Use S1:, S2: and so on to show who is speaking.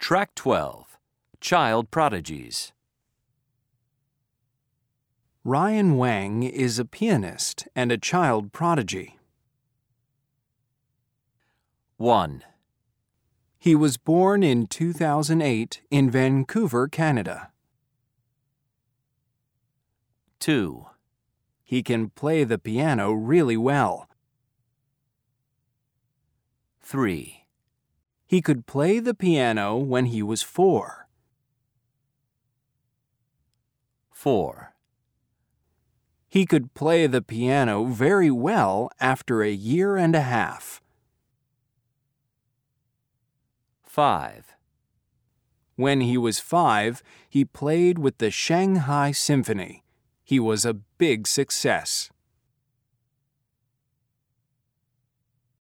S1: Track 12 Child Prodigies.
S2: Ryan Wang is a pianist and a child prodigy.
S1: 1,
S2: He was born in 2008 in Vancouver, Canada.
S1: 2,
S2: He can play the piano really well.
S1: 3,
S2: He could play the piano when he was four.
S1: 4,
S2: He could play the piano very well after a year and a half.
S1: 5,
S2: When he was five, he played with the Shanghai Symphony. He was a big success.